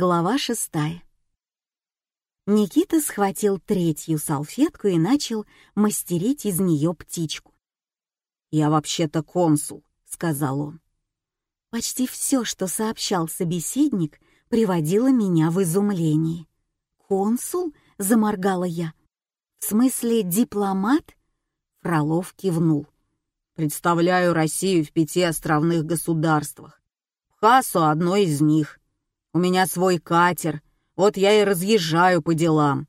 Глава шестая. Никита схватил третью салфетку и начал мастерить из нее птичку. «Я вообще-то консул», — сказал он. Почти все, что сообщал собеседник, приводило меня в изумление. «Консул?» — заморгала я. «В смысле дипломат?» Фролов кивнул. «Представляю Россию в пяти островных государствах. Пхасу — одно из них. У меня свой катер, вот я и разъезжаю по делам.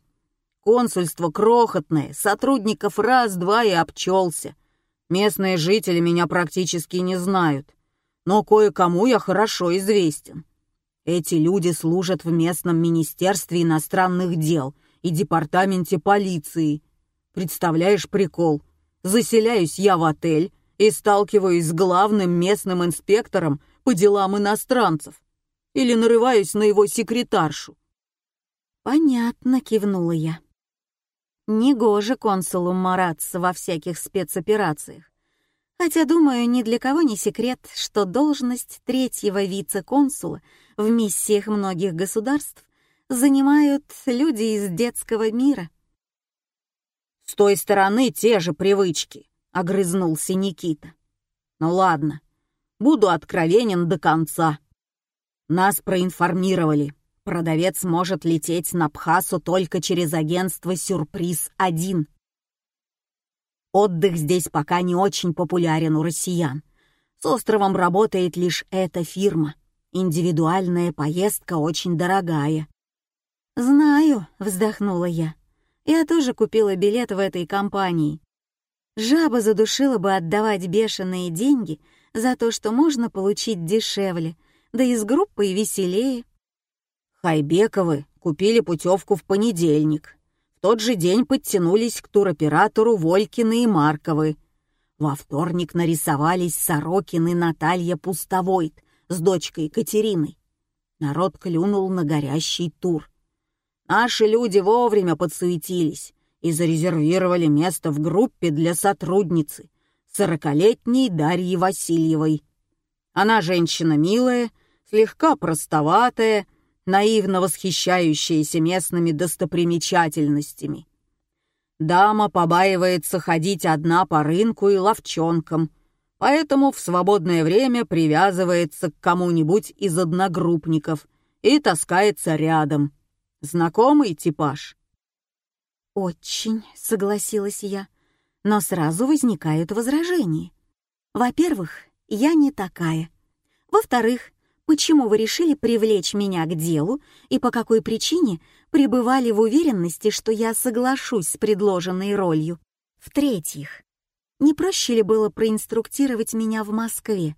Консульство крохотное, сотрудников раз-два и обчелся. Местные жители меня практически не знают, но кое-кому я хорошо известен. Эти люди служат в местном министерстве иностранных дел и департаменте полиции. Представляешь прикол? Заселяюсь я в отель и сталкиваюсь с главным местным инспектором по делам иностранцев. Или нарываюсь на его секретаршу. «Понятно», — кивнула я. Негоже консулу мараться во всяких спецоперациях. Хотя, думаю, ни для кого не секрет, что должность третьего вице-консула в миссиях многих государств занимают люди из детского мира. «С той стороны те же привычки», — огрызнулся Никита. «Ну ладно, буду откровенен до конца. Нас проинформировали. Продавец может лететь на Пхасу только через агентство «Сюрприз-1». Отдых здесь пока не очень популярен у россиян. С островом работает лишь эта фирма. Индивидуальная поездка очень дорогая. «Знаю», — вздохнула я. «Я тоже купила билет в этой компании. Жаба задушила бы отдавать бешеные деньги за то, что можно получить дешевле, да и с группой веселее. Хайбековы купили путевку в понедельник. В тот же день подтянулись к туроператору Волькины и Марковы. Во вторник нарисовались Сорокин и Наталья Пустовойт с дочкой Екатериной. Народ клюнул на горящий тур. Наши люди вовремя подсуетились и зарезервировали место в группе для сотрудницы, сорокалетней Дарьи Васильевой. Она женщина милая, слегка простоватая, наивно восхищающаяся местными достопримечательностями. Дама побаивается ходить одна по рынку и ловчонкам, поэтому в свободное время привязывается к кому-нибудь из одногруппников и таскается рядом. Знакомый типаж? «Очень», — согласилась я, но сразу возникают возражения. Во-первых, я не такая. Во-вторых, почему вы решили привлечь меня к делу и по какой причине пребывали в уверенности, что я соглашусь с предложенной ролью. В-третьих, не проще ли было проинструктировать меня в Москве?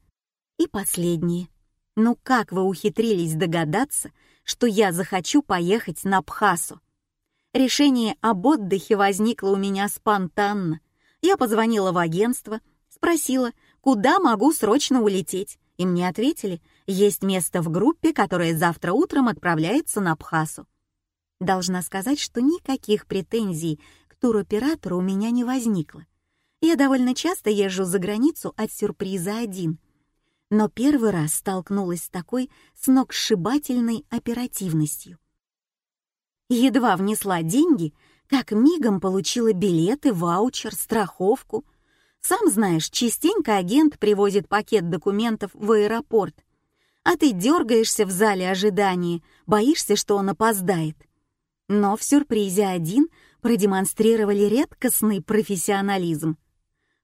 И последнее. Ну как вы ухитрились догадаться, что я захочу поехать на Бхасу? Решение об отдыхе возникло у меня спонтанно. Я позвонила в агентство, спросила, куда могу срочно улететь, и мне ответили, есть место в группе, которая завтра утром отправляется на Абхазу. Должна сказать, что никаких претензий к туроператору у меня не возникло. Я довольно часто езжу за границу от сюрприза один. Но первый раз столкнулась с такой сногсшибательной оперативностью. Едва внесла деньги, как мигом получила билеты, ваучер, страховку. Сам знаешь, частенько агент привозит пакет документов в аэропорт — а ты дергаешься в зале ожидания, боишься, что он опоздает. Но в сюрпризе один продемонстрировали редкостный профессионализм.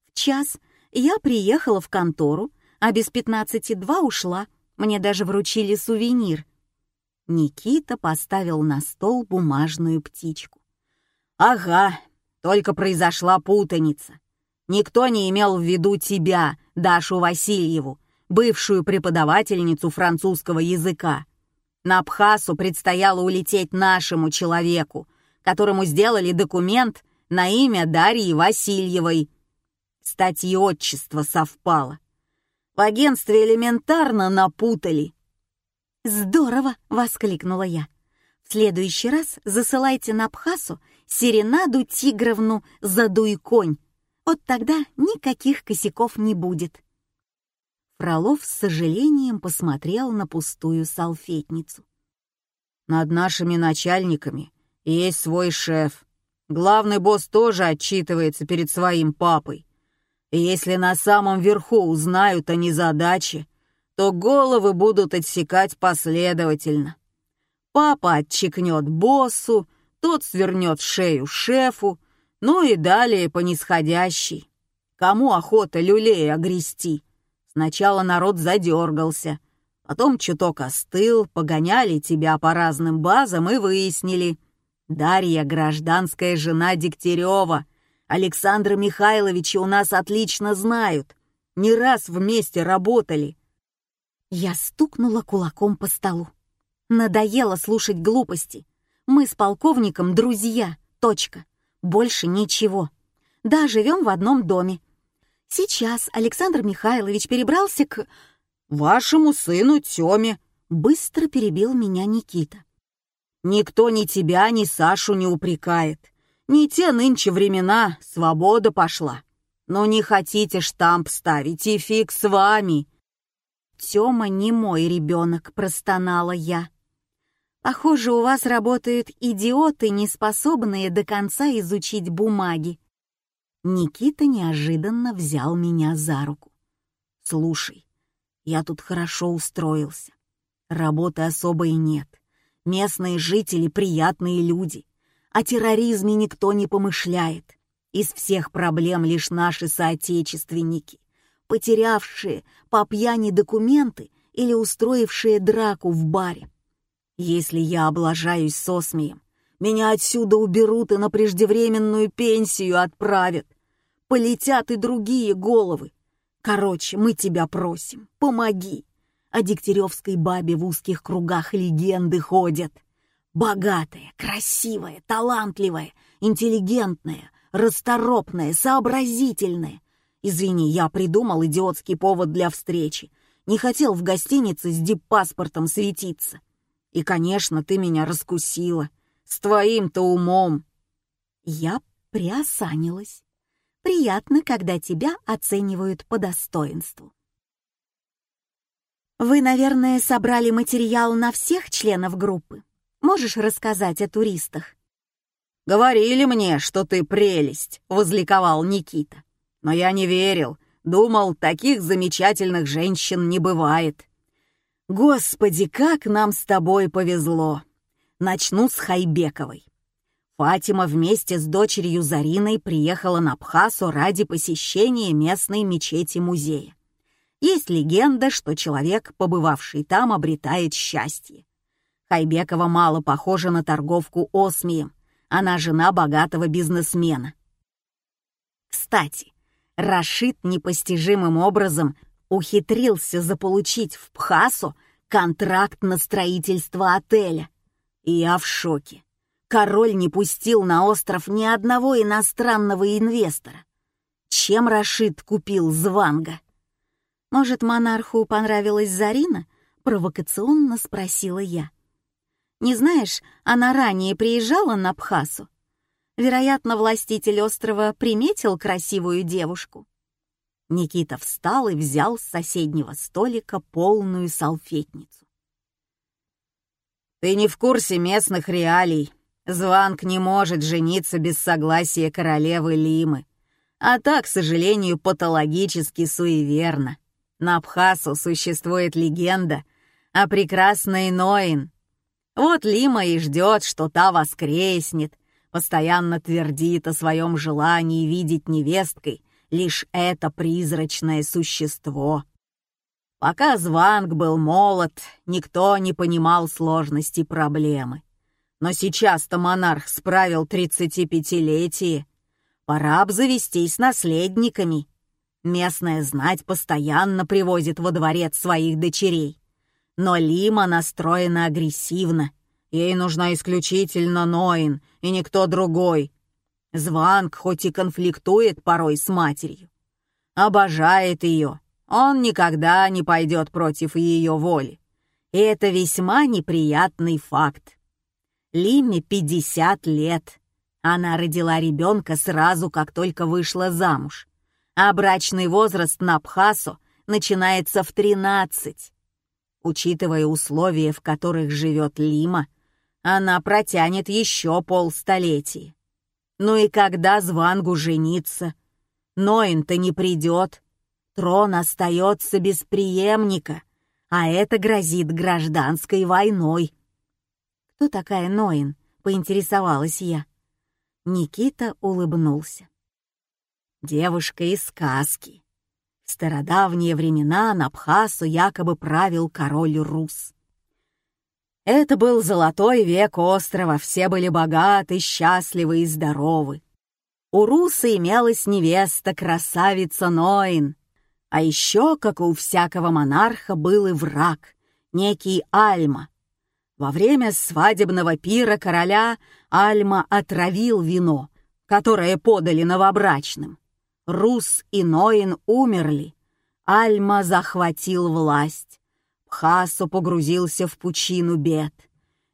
В час я приехала в контору, а без пятнадцати два ушла. Мне даже вручили сувенир. Никита поставил на стол бумажную птичку. «Ага, только произошла путаница. Никто не имел в виду тебя, Дашу Васильеву, бывшую преподавательницу французского языка. На Абхазу предстояло улететь нашему человеку, которому сделали документ на имя Дарьи Васильевой. Кстати, и отчество совпало. В агентстве элементарно напутали. «Здорово!» — воскликнула я. «В следующий раз засылайте на Абхазу Серенаду Тигровну «Задуй конь». Вот тогда никаких косяков не будет». Фролов с сожалением посмотрел на пустую салфетницу. Над нашими начальниками есть свой шеф. Главный босс тоже отчитывается перед своим папой. И если на самом верху узнают о незадаче, то головы будут отсекать последовательно. Папа отчекнет боссу, тот свернет шею шефу, ну и далее по нисходящей. Кому охота люлей огрести? Сначала народ задергался, потом чуток остыл, погоняли тебя по разным базам и выяснили. Дарья — гражданская жена Дегтярева. Александра Михайловича у нас отлично знают. Не раз вместе работали. Я стукнула кулаком по столу. Надоело слушать глупости. Мы с полковником друзья, точка. Больше ничего. Да, живем в одном доме. Сейчас Александр Михайлович перебрался к... «Вашему сыну Тёме», — быстро перебил меня Никита. «Никто ни тебя, ни Сашу не упрекает. Не те нынче времена, свобода пошла. Но не хотите штамп ставить, и фиг с вами». «Тёма не мой ребенок», — простонала я. Похоже, у вас работают идиоты, не способные до конца изучить бумаги. Никита неожиданно взял меня за руку. «Слушай, я тут хорошо устроился. Работы особой нет. Местные жители — приятные люди. О терроризме никто не помышляет. Из всех проблем лишь наши соотечественники, потерявшие по пьяни документы или устроившие драку в баре. Если я облажаюсь с осмием, меня отсюда уберут и на преждевременную пенсию отправят. Полетят и другие головы. Короче, мы тебя просим, помоги. О Дегтяревской бабе в узких кругах легенды ходят. Богатая, красивая, талантливая, интеллигентная, расторопная, сообразительная. Извини, я придумал идиотский повод для встречи. Не хотел в гостинице с диппаспортом светиться. И, конечно, ты меня раскусила. С твоим-то умом. Я приосанилась. Приятно, когда тебя оценивают по достоинству. Вы, наверное, собрали материал на всех членов группы. Можешь рассказать о туристах? «Говорили мне, что ты прелесть», — возликовал Никита. «Но я не верил. Думал, таких замечательных женщин не бывает. Господи, как нам с тобой повезло! Начну с Хайбековой. Фатима вместе с дочерью Зариной приехала на Абхазу ради посещения местной мечети-музея. Есть легенда, что человек, побывавший там, обретает счастье. Хайбекова мало похожа на торговку осмием. Она жена богатого бизнесмена. Кстати, Рашид непостижимым образом ухитрился заполучить в Пхасу контракт на строительство отеля. И я в шоке. Король не пустил на остров ни одного иностранного инвестора. Чем Рашид купил Званга? Может, монарху понравилась Зарина? Провокационно спросила я. Не знаешь, она ранее приезжала на Пхасу. Вероятно, властитель острова приметил красивую девушку. Никита встал и взял с соседнего столика полную салфетницу. «Ты не в курсе местных реалий. Званг не может жениться без согласия королевы Лимы. А так, к сожалению, патологически суеверно. На Абхасу существует легенда о прекрасной Ноин. Вот Лима и ждет, что та воскреснет, постоянно твердит о своем желании видеть невесткой лишь это призрачное существо. Пока Званг был молод, никто не понимал сложности проблемы. Но сейчас-то монарх справил 35-летие. Пора обзавестись наследниками. Местная знать постоянно привозит во дворец своих дочерей. Но Лима настроена агрессивно. Ей нужна исключительно Ноин и никто другой. Званг хоть и конфликтует порой с матерью, обожает ее, он никогда не пойдет против ее воли. И это весьма неприятный факт. Лиме 50 лет. Она родила ребенка сразу, как только вышла замуж. А брачный возраст на Абхасу начинается в 13. Учитывая условия, в которых живет Лима, она протянет еще полстолетия. Ну и когда Звангу жениться? Ноин-то не придет. Трон остается без преемника, а это грозит гражданской войной. «Кто такая Ноин?» — поинтересовалась я. Никита улыбнулся. «Девушка из сказки. В стародавние времена на Бхасу якобы правил король Рус. Это был золотой век острова, все были богаты, счастливы и здоровы. У Руса имелась невеста, красавица Ноин. А еще, как у всякого монарха, был и враг, некий Альма. Во время свадебного пира короля Альма отравил вино, которое подали новобрачным. Рус и Ноин умерли. Альма захватил власть. Пхасу погрузился в пучину бед.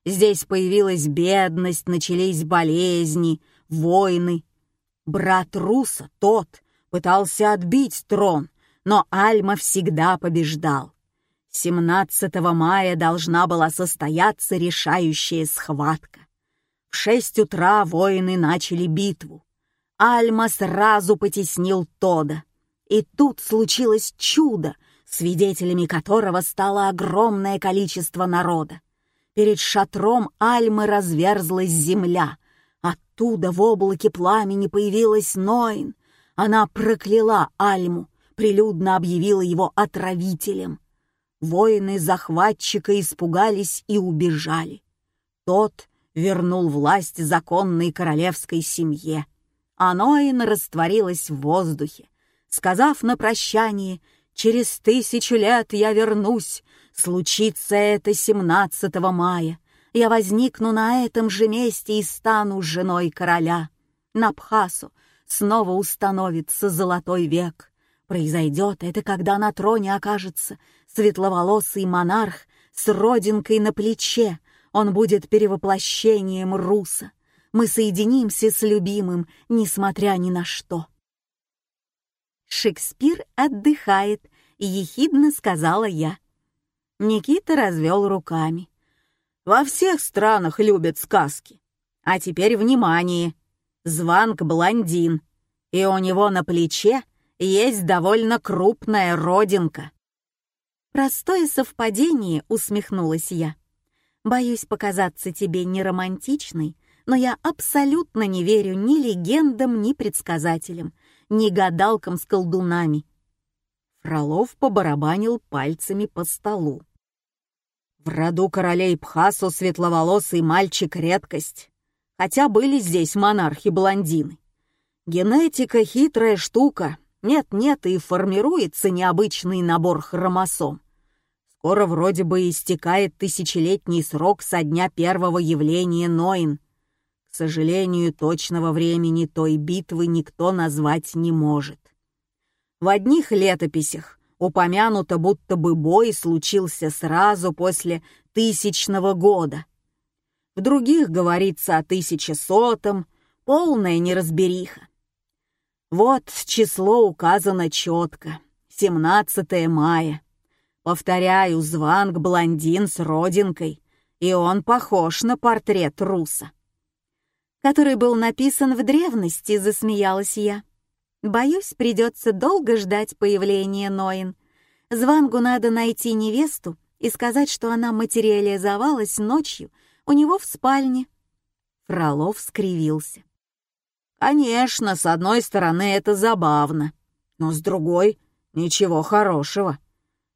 Здесь появилась бедность, начались болезни, войны. Брат Руса, тот, пытался отбить трон, но Альма всегда побеждал. 17 мая должна была состояться решающая схватка. В шесть утра воины начали битву. Альма сразу потеснил Тода. И тут случилось чудо, свидетелями которого стало огромное количество народа. Перед шатром Альмы разверзлась земля. Оттуда в облаке пламени появилась Ноин. Она прокляла Альму, прилюдно объявила его отравителем. Воины захватчика испугались и убежали. Тот вернул власть законной королевской семье. А Ноин растворилась в воздухе, сказав на прощание — Через тысячу лет я вернусь. Случится это 17 мая. Я возникну на этом же месте и стану женой короля. На Пхасу снова установится золотой век. Произойдет это, когда на троне окажется светловолосый монарх с родинкой на плече. Он будет перевоплощением Руса. Мы соединимся с любимым, несмотря ни на что. «Шекспир отдыхает», — ехидно сказала я. Никита развел руками. «Во всех странах любят сказки. А теперь внимание! Званг блондин, и у него на плече есть довольно крупная родинка». «Простое совпадение», — усмехнулась я. «Боюсь показаться тебе неромантичной, но я абсолютно не верю ни легендам, ни предсказателям ни гадалкам с колдунами. Фролов побарабанил пальцами по столу. В роду королей Пхасу светловолосый мальчик — редкость, хотя были здесь монархи-блондины. Генетика — хитрая штука, нет-нет, и формируется необычный набор хромосом. Скоро вроде бы истекает тысячелетний срок со дня первого явления Ноин. К сожалению, точного времени той битвы никто назвать не может. В одних летописях упомянуто, будто бы бой случился сразу после тысячного года. В других говорится о тысячесотом, полная неразбериха. Вот число указано четко — 17 мая. Повторяю, Званг блондин с родинкой, и он похож на портрет руса который был написан в древности», — засмеялась я. «Боюсь, придется долго ждать появления Ноин. Звангу надо найти невесту и сказать, что она материализовалась ночью у него в спальне». Фролов скривился. «Конечно, с одной стороны это забавно, но с другой — ничего хорошего.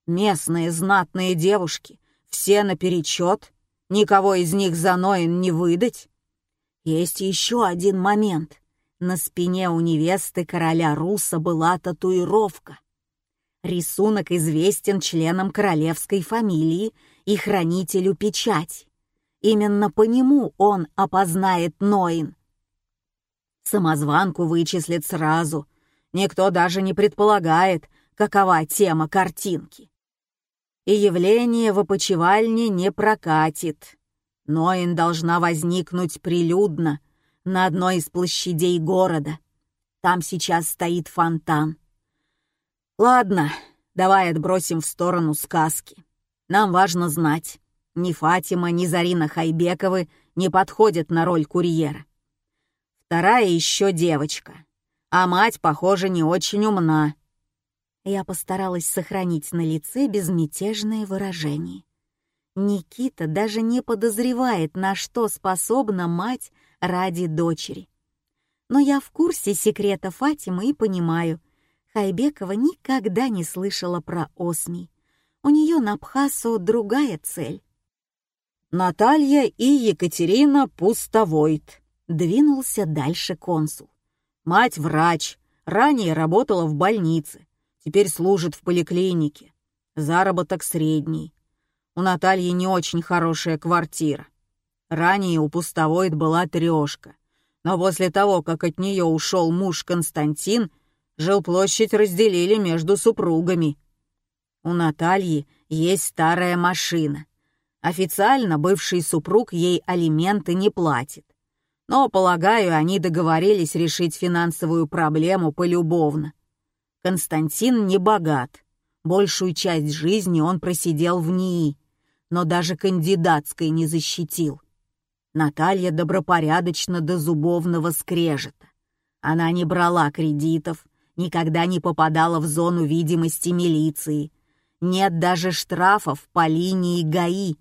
Местные знатные девушки, все наперечет, никого из них за Ноин не выдать». Есть еще один момент. На спине у невесты короля Руса была татуировка. Рисунок известен членам королевской фамилии и хранителю печати. Именно по нему он опознает Ноин. Самозванку вычислят сразу. Никто даже не предполагает, какова тема картинки. И явление в опочивальне не прокатит. Ноин должна возникнуть прилюдно на одной из площадей города. Там сейчас стоит фонтан. Ладно, давай отбросим в сторону сказки. Нам важно знать, Ни Фатима, ни Зарина Хайбековы не подходят на роль курьера. Вторая еще девочка, а мать, похоже, не очень умна. Я постаралась сохранить на лице безмятежное выражение. Никита даже не подозревает, на что способна мать ради дочери. Но я в курсе секрета Фатимы и понимаю, Хайбекова никогда не слышала про Осми. У нее на Бхасу другая цель. Наталья и Екатерина Пустовойт. Двинулся дальше консул. Мать врач, ранее работала в больнице, теперь служит в поликлинике. Заработок средний. У Натальи не очень хорошая квартира. Ранее у Пустовойт была трешка, но после того, как от нее ушел муж Константин, жилплощадь разделили между супругами. У Натальи есть старая машина. Официально бывший супруг ей алименты не платит. Но, полагаю, они договорились решить финансовую проблему полюбовно. Константин не богат. Большую часть жизни он просидел в НИИ, но даже кандидатской не защитил. Наталья добропорядочно до зубовного скрежета. Она не брала кредитов, никогда не попадала в зону видимости милиции. Нет даже штрафов по линии ГАИ.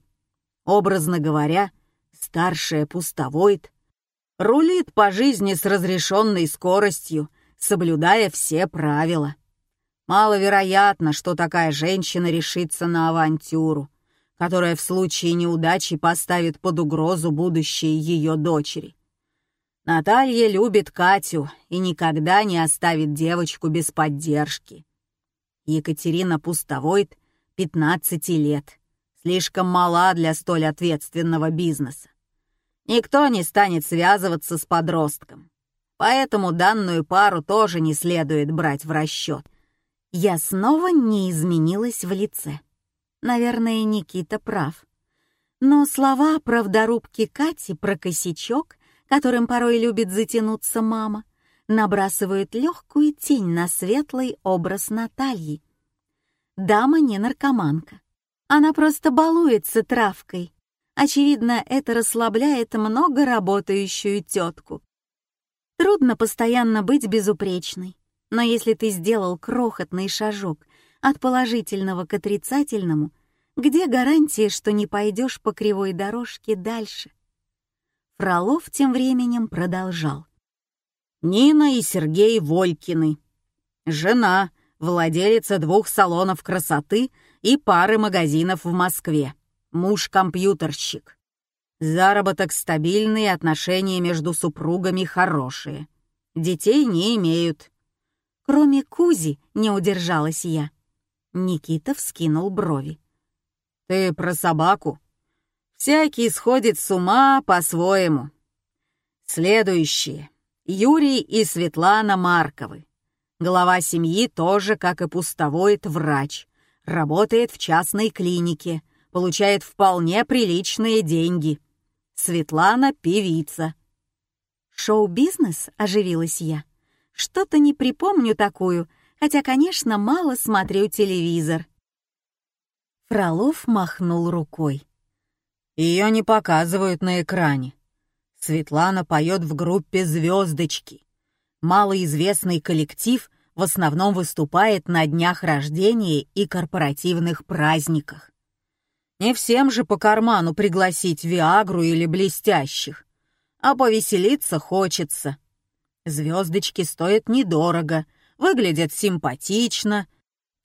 Образно говоря, старшая пустовойт рулит по жизни с разрешенной скоростью, соблюдая все правила. Маловероятно, что такая женщина решится на авантюру, которая в случае неудачи поставит под угрозу будущее ее дочери. Наталья любит Катю и никогда не оставит девочку без поддержки. Екатерина Пустовойт, 15 лет, слишком мала для столь ответственного бизнеса. Никто не станет связываться с подростком. Поэтому данную пару тоже не следует брать в расчет. Я снова не изменилась в лице. Наверное, Никита прав. Но слова правдорубки Кати про косячок, которым порой любит затянуться мама, набрасывают легкую тень на светлый образ Натальи. Дама не наркоманка. Она просто балуется травкой, Очевидно, это расслабляет много работающую тетку. Трудно постоянно быть безупречной, но если ты сделал крохотный шажок от положительного к отрицательному, где гарантия, что не пойдешь по кривой дорожке дальше? Фролов тем временем продолжал. Нина и Сергей Волькины. Жена, владелица двух салонов красоты и пары магазинов в Москве муж-компьютерщик. Заработок стабильный, отношения между супругами хорошие. Детей не имеют. Кроме Кузи не удержалась я. Никита вскинул брови. «Ты про собаку? Всякий сходит с ума по-своему. Следующие. Юрий и Светлана Марковы. Глава семьи тоже, как и пустовоид, врач. Работает в частной клинике получает вполне приличные деньги. Светлана — певица. «Шоу-бизнес?» — оживилась я. «Что-то не припомню такую, хотя, конечно, мало смотрю телевизор». Фролов махнул рукой. Ее не показывают на экране. Светлана поет в группе «Звездочки». Малоизвестный коллектив в основном выступает на днях рождения и корпоративных праздниках. Не всем же по карману пригласить Виагру или блестящих. А повеселиться хочется. Звездочки стоят недорого, выглядят симпатично.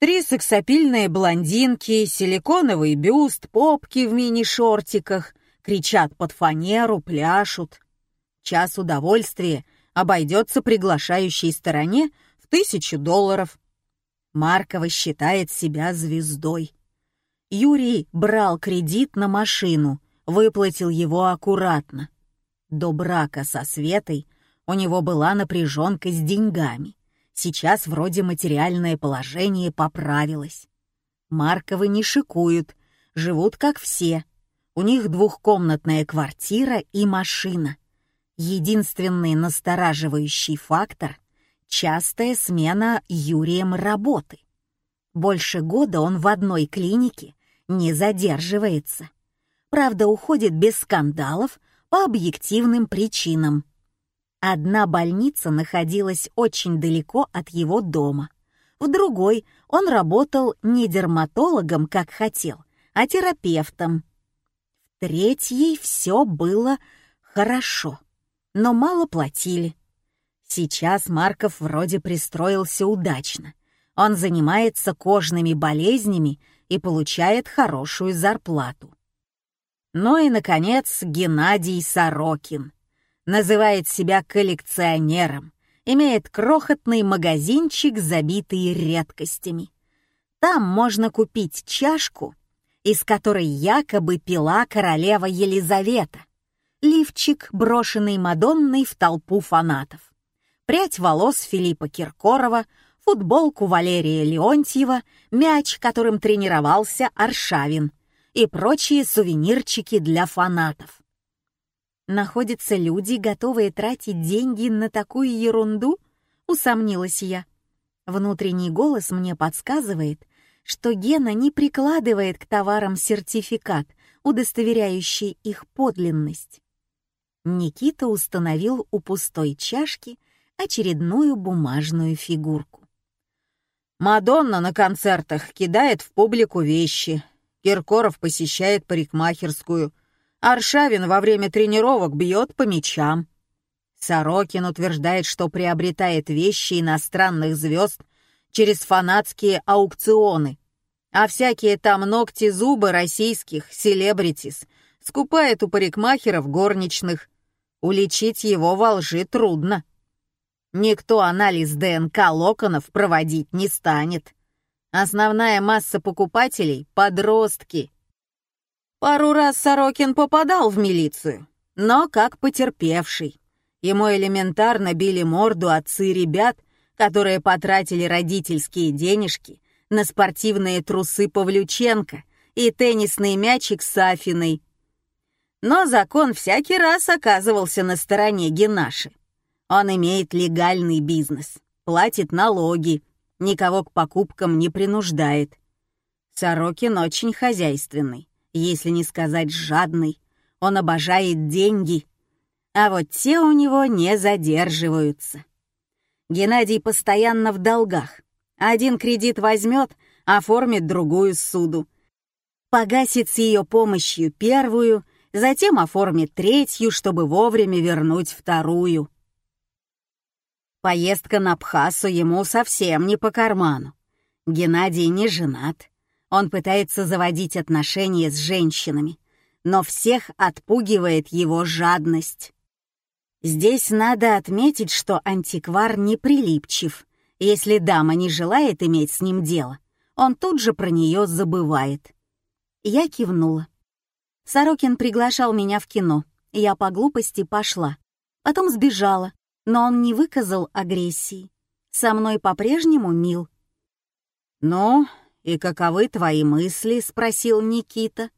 Три сексапильные блондинки, силиконовый бюст, попки в мини-шортиках, кричат под фанеру, пляшут. Час удовольствия обойдется приглашающей стороне в тысячу долларов. Маркова считает себя звездой. Юрий брал кредит на машину, выплатил его аккуратно. До брака со Светой у него была напряженка с деньгами. Сейчас вроде материальное положение поправилось. Марковы не шикуют, живут как все. У них двухкомнатная квартира и машина. Единственный настораживающий фактор — частая смена Юрием работы. Больше года он в одной клинике не задерживается. Правда, уходит без скандалов по объективным причинам. Одна больница находилась очень далеко от его дома. В другой он работал не дерматологом, как хотел, а терапевтом. В третьей все было хорошо, но мало платили. Сейчас Марков вроде пристроился удачно. Он занимается кожными болезнями и получает хорошую зарплату. Ну и, наконец, Геннадий Сорокин. Называет себя коллекционером, имеет крохотный магазинчик, забитый редкостями. Там можно купить чашку, из которой якобы пила королева Елизавета, лифчик, брошенный Мадонной в толпу фанатов, прядь волос Филиппа Киркорова, футболку Валерия Леонтьева, мяч, которым тренировался Аршавин и прочие сувенирчики для фанатов. Находятся люди, готовые тратить деньги на такую ерунду? Усомнилась я. Внутренний голос мне подсказывает, что Гена не прикладывает к товарам сертификат, удостоверяющий их подлинность. Никита установил у пустой чашки очередную бумажную фигурку. Мадонна на концертах кидает в публику вещи. Киркоров посещает парикмахерскую. Аршавин во время тренировок бьет по мячам. Сорокин утверждает, что приобретает вещи иностранных звезд через фанатские аукционы, а всякие там ногти-зубы российских селебритис скупает у парикмахеров горничных. Уличить его во лжи трудно. Никто анализ ДНК локонов проводить не станет. Основная масса покупателей — подростки. Пару раз Сорокин попадал в милицию, но как потерпевший. Ему элементарно били морду отцы ребят, которые потратили родительские денежки на спортивные трусы Павлюченко и теннисный мячик с. Но закон всякий раз оказывался на стороне Генаши. Он имеет легальный бизнес, платит налоги, никого к покупкам не принуждает. Сорокин очень хозяйственный, если не сказать жадный. Он обожает деньги, а вот те у него не задерживаются. Геннадий постоянно в долгах. Один кредит возьмет, оформит другую суду. Погасит с ее помощью первую, затем оформит третью, чтобы вовремя вернуть вторую. Поездка на Бхасу ему совсем не по карману. Геннадий не женат. Он пытается заводить отношения с женщинами, но всех отпугивает его жадность. Здесь надо отметить, что антиквар не прилипчив. Если дама не желает иметь с ним дело, он тут же про нее забывает. Я кивнула. Сорокин приглашал меня в кино. Я по глупости пошла. Потом сбежала, но он не выказал агрессии. Со мной по-прежнему мил. «Ну, и каковы твои мысли?» — спросил Никита.